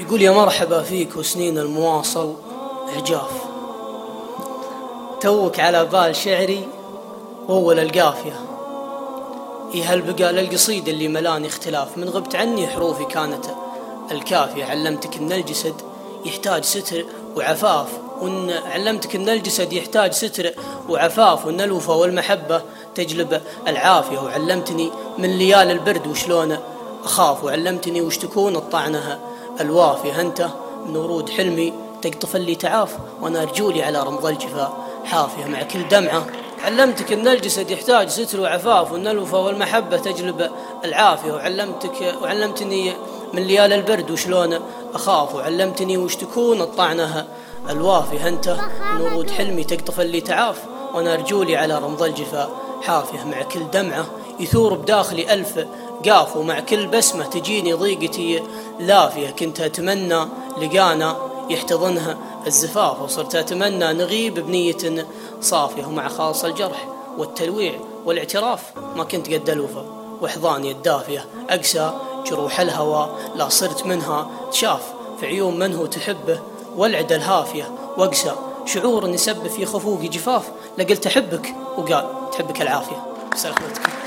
يقول يا مرحبا فيك وسنين المواصل عجاف توك على بال شعري وأول القافية إيه هالبقى للقصيد اللي ملاني اختلاف. من غبت عني حروفي كانت الكافية. علمتك أن الجسد يحتاج ستر وعفاف. وأن علمتك أن الجسد يحتاج ستر وعفاف. وأن الوفا والمحبة تجلب العافية. وعلمتني من ليال البرد وشلون أخاف. وعلمتني وش تكون الطعنة. الوافية أنت من ورود حلمي تقطف اللي تعاف وأنا رجولي على رمض الجفا. حافية مع كل دمعة. علمتك أن الجسد يحتاج ستر وعفاف وأن الوفا والمحبة تجلب العافية. وعلمتك وعلمتني من ليال البرد وشلون أخاف. وعلمتني وش تكون الطعنة. الوافية أنت من ورود حلمي تقطف اللي تعاف وأنا رجولي على رمض الجفا. حافية مع كل دمعة يثور بداخلي ألف قاف ومع كل بسمة تجيني ضيقتي. لافية كنت أتمنى لقانا يحتضنها الزفاف وصرت أتمنى نغيب بنية صافية ومع خاص الجرح والتلويع والاعتراف. ما كنت قد الوفا وحضاني الدافية أقسى جروح الهوى. لا صرت منها تشاف في عيون من هو تحبه والعد الهافية وأقسى شعور نسب في خفوقي جفاف. لقلت أحبك وقال تحبك العافية. سلامتك